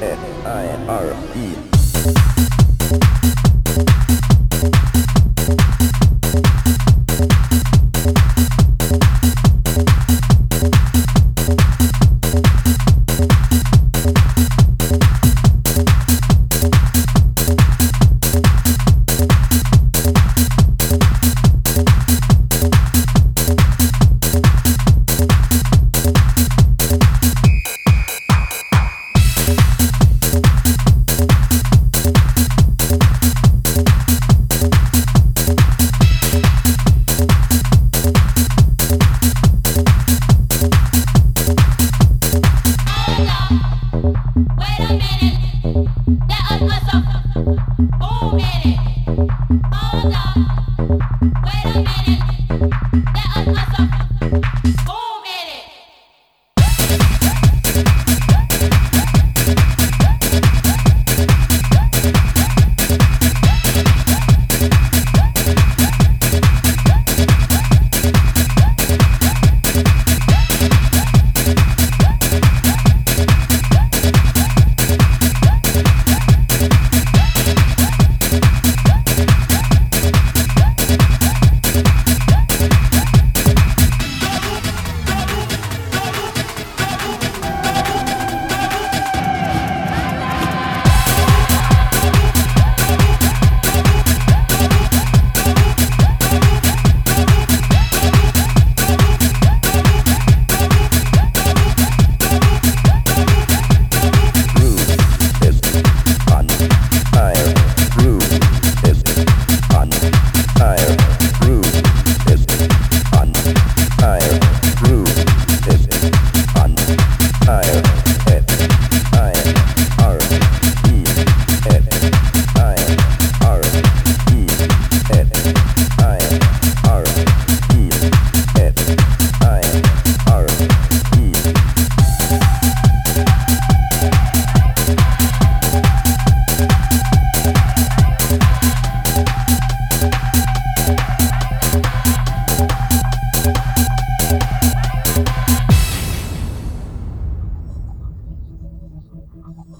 F-I-R-E. Oh!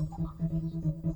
corpo, cabelo de dentro,